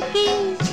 hippies.